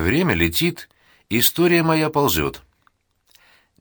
Время летит, история моя ползет.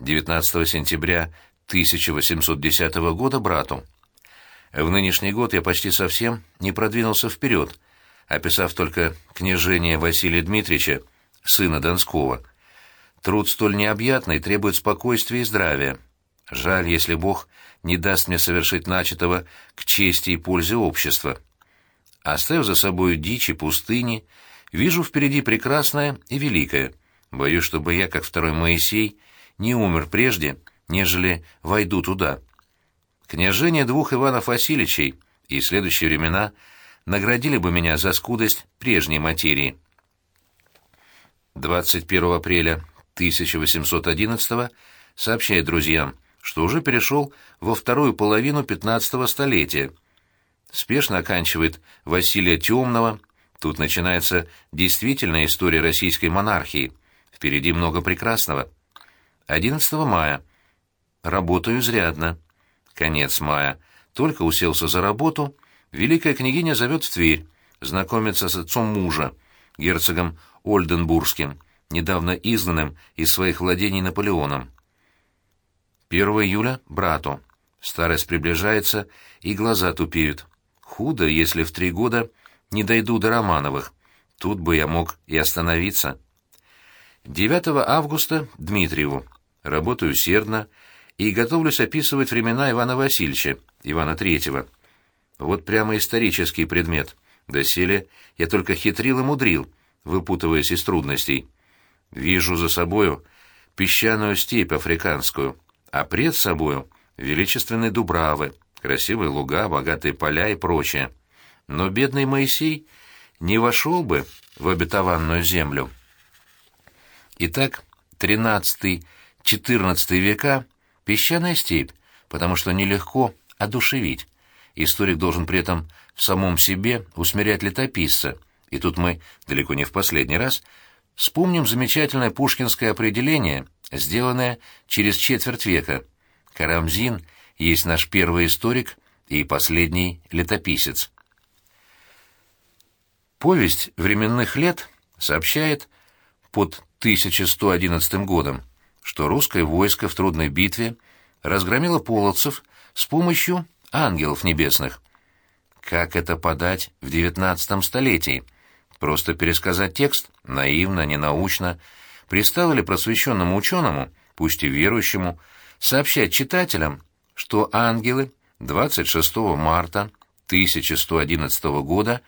19 сентября 1810 года брату. В нынешний год я почти совсем не продвинулся вперед, описав только княжение Василия Дмитриевича, сына Донского. Труд столь необъятный требует спокойствия и здравия. Жаль, если Бог не даст мне совершить начатого к чести и пользе общества. Оставив за собой дичь и пустыни, вижу впереди прекрасное и великое. Боюсь, чтобы я, как второй Моисей, не умер прежде, нежели войду туда. Княжение двух Иванов Васильевичей и следующие времена наградили бы меня за скудость прежней материи. 21 апреля 1811 сообщает друзьям, что уже перешел во вторую половину 15 столетия. Спешно оканчивает Василия Темного. Тут начинается действительная история российской монархии. Впереди много прекрасного. 11 мая. Работаю изрядно. Конец мая. Только уселся за работу, великая княгиня зовет в Тверь, знакомиться с отцом мужа, герцогом Ольденбургским, недавно изгнанным из своих владений Наполеоном. 1 июля — брату. Старость приближается, и глаза тупеют. Худо, если в три года не дойду до Романовых. Тут бы я мог и остановиться. 9 августа — Дмитриеву. Работаю усердно, и готовлюсь описывать времена Ивана Васильевича, Ивана Третьего. Вот прямо исторический предмет. Доселе я только хитрил и мудрил, выпутываясь из трудностей. Вижу за собою песчаную степь африканскую, а пред собою величественные дубравы, красивые луга, богатые поля и прочее. Но бедный Моисей не вошел бы в обетованную землю. Итак, XIII-XIV века — Песчаная степь, потому что нелегко одушевить. Историк должен при этом в самом себе усмирять летописца. И тут мы, далеко не в последний раз, вспомним замечательное пушкинское определение, сделанное через четверть века. Карамзин есть наш первый историк и последний летописец. Повесть временных лет сообщает под 1111 годом что русское войско в трудной битве разгромило половцев с помощью ангелов небесных. Как это подать в девятнадцатом столетии? Просто пересказать текст, наивно, ненаучно, пристало ли просвещенному ученому, пусть и верующему, сообщать читателям, что ангелы 26 марта 1111 года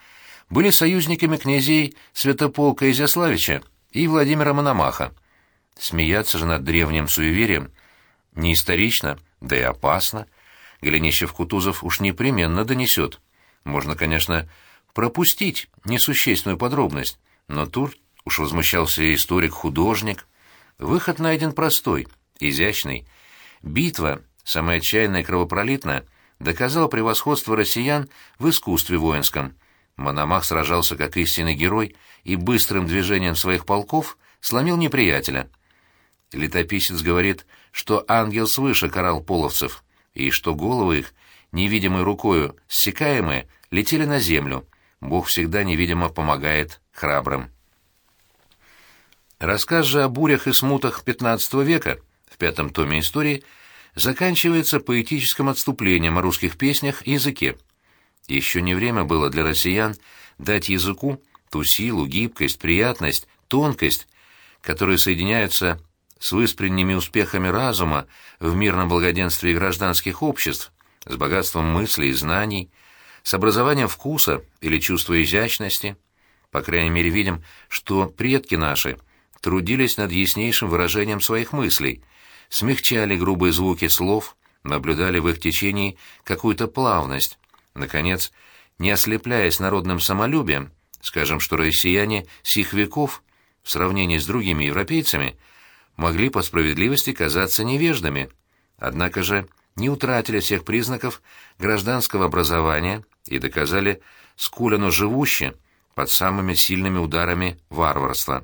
были союзниками князей Святополка Изяславича и Владимира Мономаха. Смеяться же над древним суеверием не исторично, да и опасно. Голенищев-Кутузов уж непременно донесет. Можно, конечно, пропустить несущественную подробность, но тут уж возмущался историк-художник. Выход найден простой, изящный. Битва, самая отчаянная и кровопролитная, доказала превосходство россиян в искусстве воинском. Мономах сражался как истинный герой и быстрым движением своих полков сломил неприятеля — Летописец говорит, что ангел свыше карал половцев, и что головы их, невидимой рукою ссекаемые, летели на землю. Бог всегда невидимо помогает храбрым. Рассказ же о бурях и смутах XV века в пятом томе истории заканчивается поэтическим отступлением о русских песнях и языке. Еще не время было для россиян дать языку ту силу, гибкость, приятность, тонкость, которые соединяются с выспренними успехами разума в мирном благоденствии гражданских обществ, с богатством мыслей и знаний, с образованием вкуса или чувства изящности. По крайней мере, видим, что предки наши трудились над яснейшим выражением своих мыслей, смягчали грубые звуки слов, наблюдали в их течении какую-то плавность. Наконец, не ослепляясь народным самолюбием, скажем, что россияне сих веков, в сравнении с другими европейцами, могли по справедливости казаться невеждами, однако же не утратили всех признаков гражданского образования и доказали, сколь оно живуще под самыми сильными ударами варварства.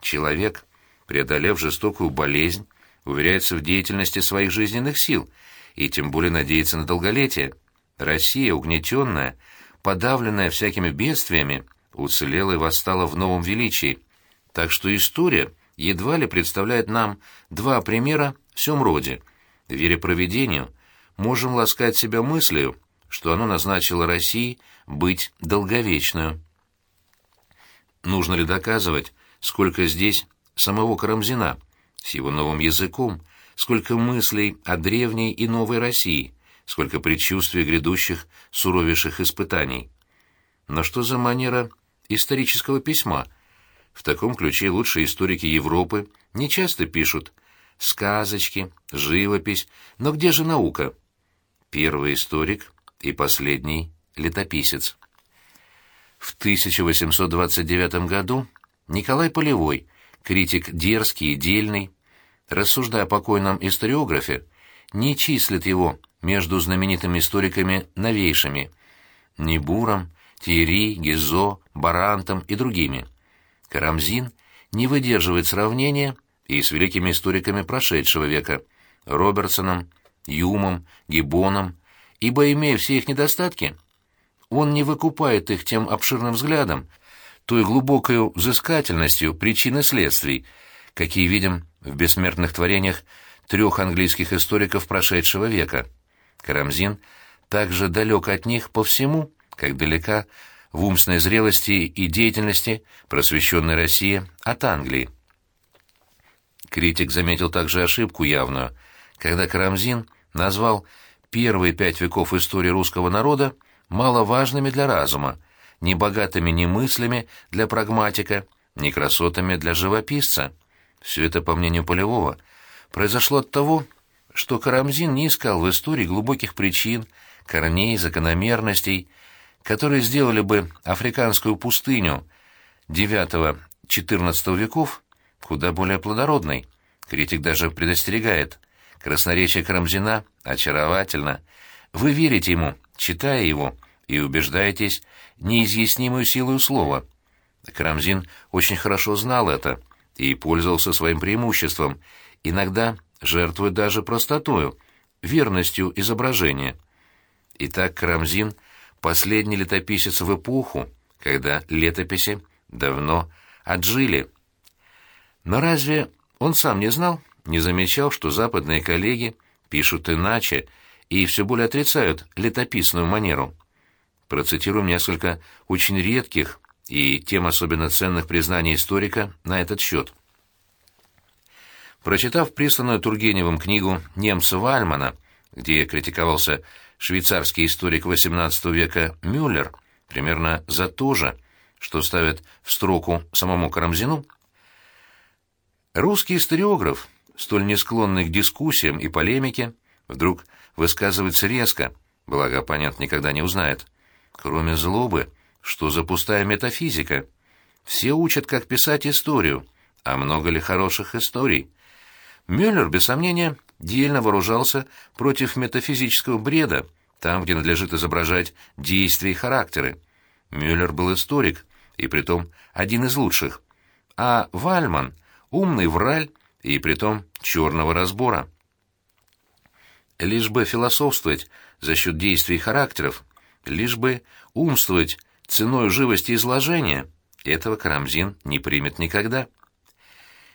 Человек, преодолев жестокую болезнь, уверяется в деятельности своих жизненных сил и тем более надеется на долголетие. Россия, угнетенная, подавленная всякими бедствиями, уцелела и восстала в новом величии. Так что история едва ли представляет нам два примера в всем роде. Вере проведению, можем ласкать себя мыслью, что оно назначило России быть долговечную. Нужно ли доказывать, сколько здесь самого Карамзина, с его новым языком, сколько мыслей о древней и новой России, сколько предчувствий грядущих суровейших испытаний. Но что за манера исторического письма? В таком ключе лучшие историки Европы не часто пишут сказочки, живопись, но где же наука? Первый историк и последний летописец. В 1829 году Николай Полевой, критик дерзкий и дельный, рассуждая о покойном историографе, не числит его между знаменитыми историками новейшими – Небуром, Тиери, Гизо, Барантом и другими. Карамзин не выдерживает сравнения и с великими историками прошедшего века – Робертсоном, Юмом, Гиббоном, ибо, имея все их недостатки, он не выкупает их тем обширным взглядом, той глубокой взыскательностью причин и следствий, какие видим в бессмертных творениях трех английских историков прошедшего века. Карамзин также далек от них по всему, как далека в умственной зрелости и деятельности просвещенной России от Англии. Критик заметил также ошибку явную, когда Карамзин назвал первые пять веков истории русского народа маловажными для разума, не богатыми ни мыслями для прагматика, ни красотами для живописца. Все это, по мнению Полевого, произошло от того, что Карамзин не искал в истории глубоких причин, корней, закономерностей, которые сделали бы африканскую пустыню IX-XIV веков куда более плодородной. Критик даже предостерегает. Красноречие Карамзина очаровательно. Вы верите ему, читая его, и убеждаетесь неизъяснимую силу слова. Карамзин очень хорошо знал это и пользовался своим преимуществом, иногда жертвуя даже простотою, верностью изображения. Итак, Карамзин — последний летописец в эпоху, когда летописи давно отжили. Но разве он сам не знал, не замечал, что западные коллеги пишут иначе и все более отрицают летописную манеру? Процитируем несколько очень редких и тем особенно ценных признаний историка на этот счет. Прочитав присланную Тургеневым книгу немца Вальмана, где критиковался швейцарский историк XVIII века Мюллер, примерно за то же, что ставят в строку самому Карамзину, русский историограф, столь не склонный к дискуссиям и полемике, вдруг высказывается резко, благо оппонент никогда не узнает. Кроме злобы, что за пустая метафизика? Все учат, как писать историю, а много ли хороших историй? Мюллер, без сомнения, дельно вооружался против метафизического бреда, там, где надлежит изображать действия и характеры. Мюллер был историк, и притом один из лучших. А Вальман — умный враль, и притом черного разбора. Лишь бы философствовать за счет действий и характеров, лишь бы умствовать ценой живости изложения, этого Карамзин не примет никогда.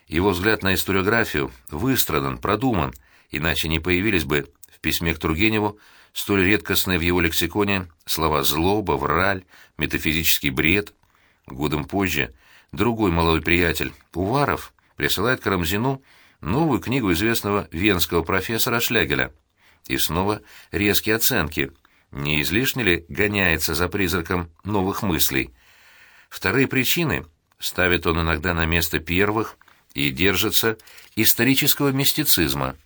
Его взгляд на историографию выстрадан, продуман, иначе не появились бы в письме к Тургеневу столь редкостные в его лексиконе слова «злоба», «враль», «метафизический бред». Годом позже другой молодой приятель, Уваров, присылает Карамзину новую книгу известного венского профессора Шлягеля. И снова резкие оценки. Не излишне ли гоняется за призраком новых мыслей? Вторые причины ставит он иногда на место первых, и держится исторического мистицизма.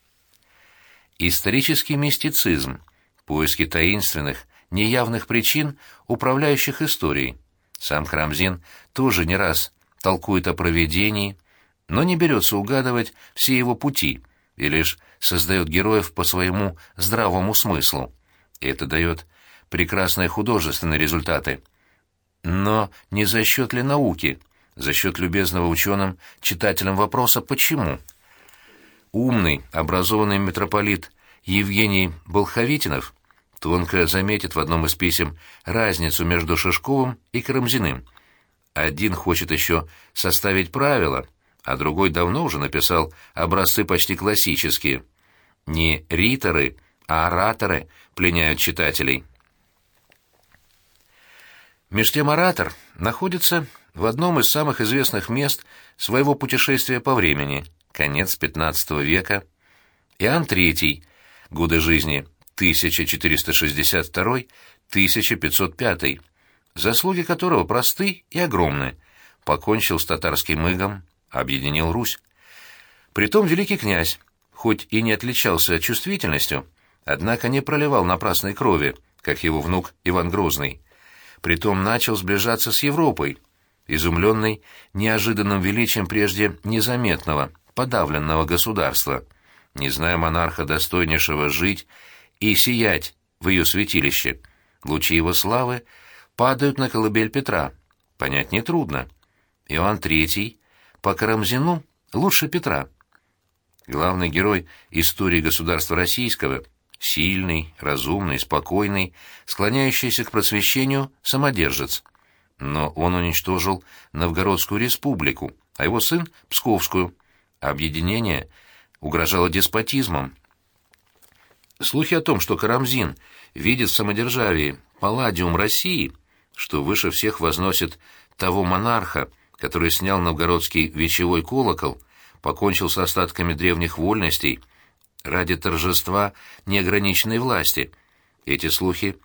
Исторический мистицизм – поиски таинственных, неявных причин, управляющих историей. Сам Храмзин тоже не раз толкует о проведении, но не берется угадывать все его пути и лишь создает героев по своему здравому смыслу. Это дает прекрасные художественные результаты. Но не за счет ли науки, за счет любезного ученым читателям вопроса «почему?». Умный, образованный митрополит Евгений Болховитинов тонко заметит в одном из писем разницу между Шишковым и Карамзиным. Один хочет еще составить правила, а другой давно уже написал образцы почти классические. Не риторы, а ораторы пленяют читателей. Меж тем оратор находится в одном из самых известных мест своего путешествия по времени, конец XV века. Иоанн III, годы жизни 1462-1505, заслуги которого просты и огромны, покончил с татарским игом, объединил Русь. Притом великий князь, хоть и не отличался чувствительностью, однако не проливал напрасной крови, как его внук Иван Грозный. Притом начал сближаться с Европой, изумленный неожиданным величием прежде незаметного, подавленного государства, не зная монарха достойнейшего жить и сиять в ее святилище. Лучи его славы падают на колыбель Петра. Понять нетрудно. Иоанн III по Карамзину лучше Петра. Главный герой истории государства российского — сильный, разумный, спокойный, склоняющийся к просвещению самодержец. Но он уничтожил Новгородскую республику, а его сын — Псковскую. Объединение угрожало деспотизмом. Слухи о том, что Карамзин видит в самодержавии палладиум России, что выше всех возносит того монарха, который снял новгородский вечевой колокол, покончил с остатками древних вольностей ради торжества неограниченной власти. Эти слухи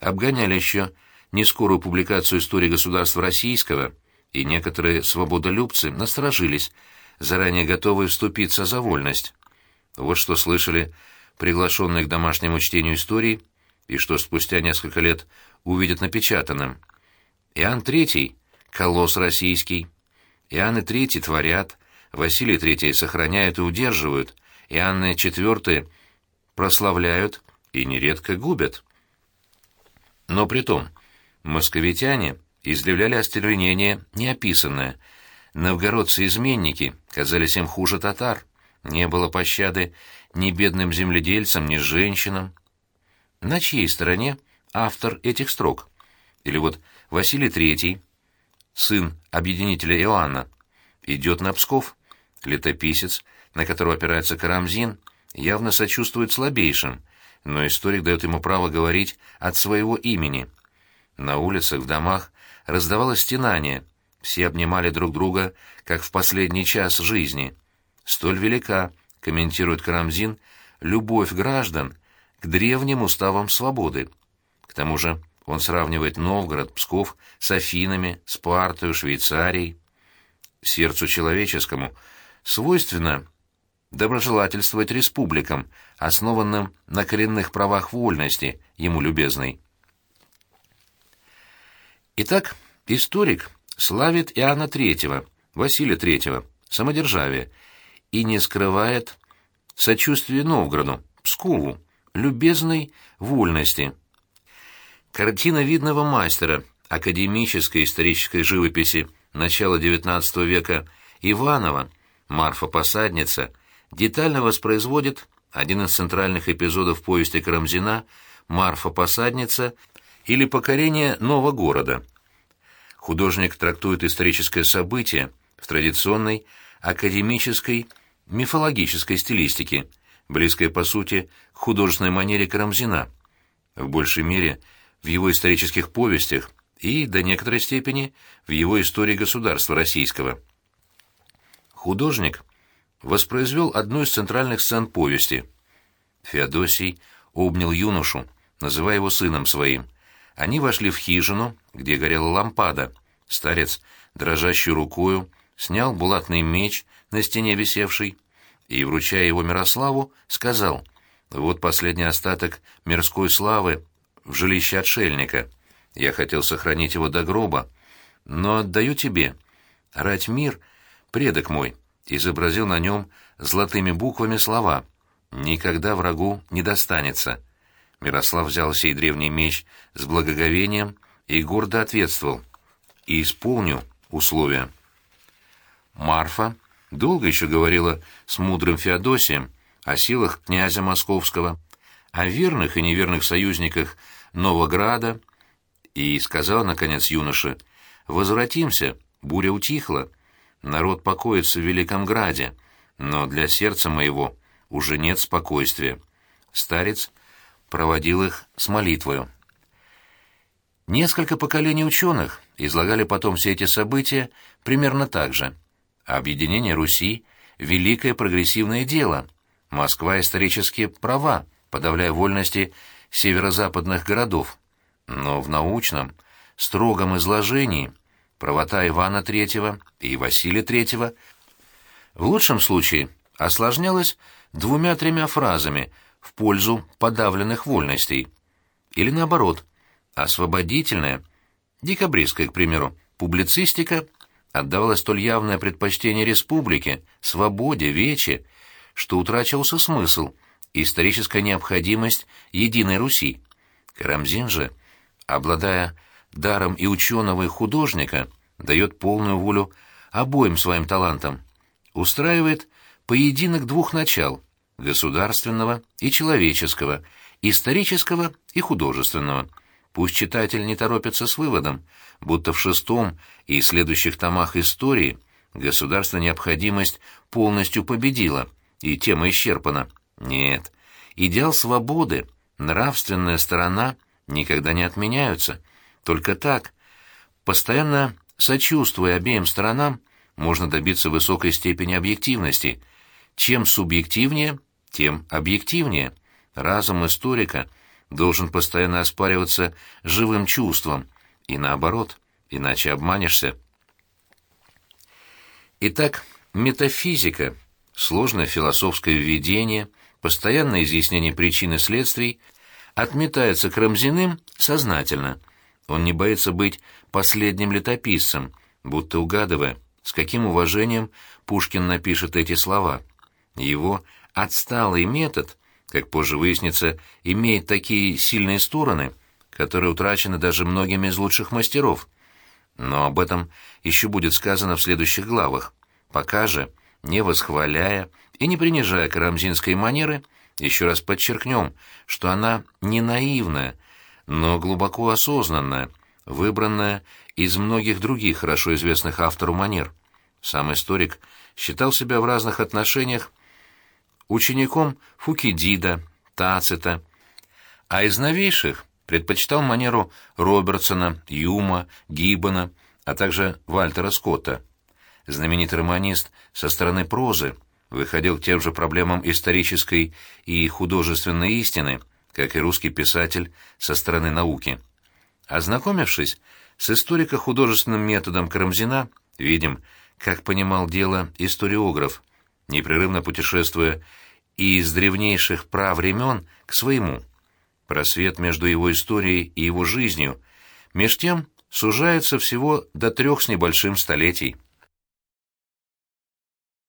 обгоняли еще нескорую публикацию истории государства российского, и некоторые свободолюбцы насторожились, заранее готовые вступиться за вольность. Вот что слышали приглашенные к домашнему чтению истории, и что спустя несколько лет увидят напечатанным. Иоанн III — колосс российский. Иоанны III творят, Василий III сохраняют и удерживают, Иоанны IV прославляют и нередко губят. Но при том, московитяне изъявляли остервенение неописанное. Новгородцы-изменники казались им хуже татар. Не было пощады ни бедным земледельцам, ни женщинам. На чьей стороне автор этих строк? Или вот Василий III, сын объединителя Иоанна, идет на Псков. Летописец, на которого опирается Карамзин, явно сочувствует слабейшим, но историк дает ему право говорить от своего имени. На улицах, в домах раздавалось стенание, все обнимали друг друга, как в последний час жизни. Столь велика, комментирует Карамзин, любовь граждан к древним уставам свободы. К тому же он сравнивает Новгород, Псков с Афинами, Спартой, Швейцарией. Сердцу человеческому свойственно доброжелательствовать республикам, основанным на коренных правах вольности, ему любезной. Итак, историк славит Иоанна III, Василия III, самодержавие, и не скрывает сочувствия Новгороду, Пскову, любезной вольности. Картина видного мастера академической исторической живописи начала XIX века Иванова, Марфа-посадница, детально воспроизводит один из центральных эпизодов повести Карамзина «Марфа-посадница» или «Покорение нового города». Художник трактует историческое событие в традиционной академической мифологической стилистике, близкой по сути к художественной манере Карамзина, в большей мере в его исторических повестях и, до некоторой степени, в его истории государства российского. Художник воспроизвел одну из центральных сцен повести. Феодосий обнял юношу, называя его сыном своим. Они вошли в хижину, где горела лампада. Старец, дрожащей рукою, снял булатный меч на стене висевший и, вручая его Мирославу, сказал «Вот последний остаток мирской славы в жилище отшельника. Я хотел сохранить его до гроба, но отдаю тебе. Рать мир, предок мой, изобразил на нем золотыми буквами слова «Никогда врагу не достанется». Мирослав взял сей древний меч с благоговением и гордо ответствовал «И исполню условия». Марфа долго еще говорила с мудрым Феодосием о силах князя Московского, о верных и неверных союзниках Новограда, и сказала, наконец, юноше, возвратимся, буря утихла, народ покоится в Великом Граде, но для сердца моего уже нет спокойствия. Старец проводил их с молитвою. Несколько поколений ученых излагали потом все эти события примерно так же. Объединение Руси — великое прогрессивное дело. Москва исторически права, подавляя вольности северо-западных городов. Но в научном, строгом изложении правота Ивана III и Василия III в лучшем случае осложнялась двумя-тремя фразами в пользу подавленных вольностей. Или наоборот, освободительная, декабристская, к примеру, публицистика отдавала столь явное предпочтение республике, свободе, вече, что утрачивался смысл, историческая необходимость единой Руси. Карамзин же, обладая даром и ученого, и художника, дает полную волю обоим своим талантам, устраивает поединок двух начал – государственного и человеческого, исторического и художественного. Пусть читатель не торопится с выводом, будто в шестом и следующих томах истории государственная необходимость полностью победила, и тема исчерпана. Нет, идеал свободы, нравственная сторона никогда не отменяются. Только так, постоянно сочувствуя обеим сторонам, можно добиться высокой степени объективности. Чем субъективнее, тем объективнее. Разум историка должен постоянно оспариваться живым чувством, и наоборот, иначе обманешься. Итак, метафизика, сложное философское введение, постоянное изъяснение причин и следствий отметается Крамзиным сознательно. Он не боится быть последним летописцем, будто угадывая, с каким уважением Пушкин напишет эти слова. Его отсталый метод, как позже выяснится, имеет такие сильные стороны, которые утрачены даже многими из лучших мастеров. Но об этом еще будет сказано в следующих главах. Пока же, не восхваляя и не принижая карамзинской манеры, еще раз подчеркнем, что она не наивная, но глубоко осознанная, выбранная из многих других хорошо известных автору манер. Сам историк считал себя в разных отношениях учеником Фукидида, Тацита, а из новейших предпочитал манеру Робертсона, Юма, Гиббона, а также Вальтера Скотта. Знаменитый романист со стороны прозы выходил к тем же проблемам исторической и художественной истины, как и русский писатель со стороны науки. Ознакомившись с историко-художественным методом Карамзина, видим, как понимал дело историограф, непрерывно путешествуя из древнейших прав времен к своему. Просвет между его историей и его жизнью меж тем сужается всего до трех с небольшим столетий.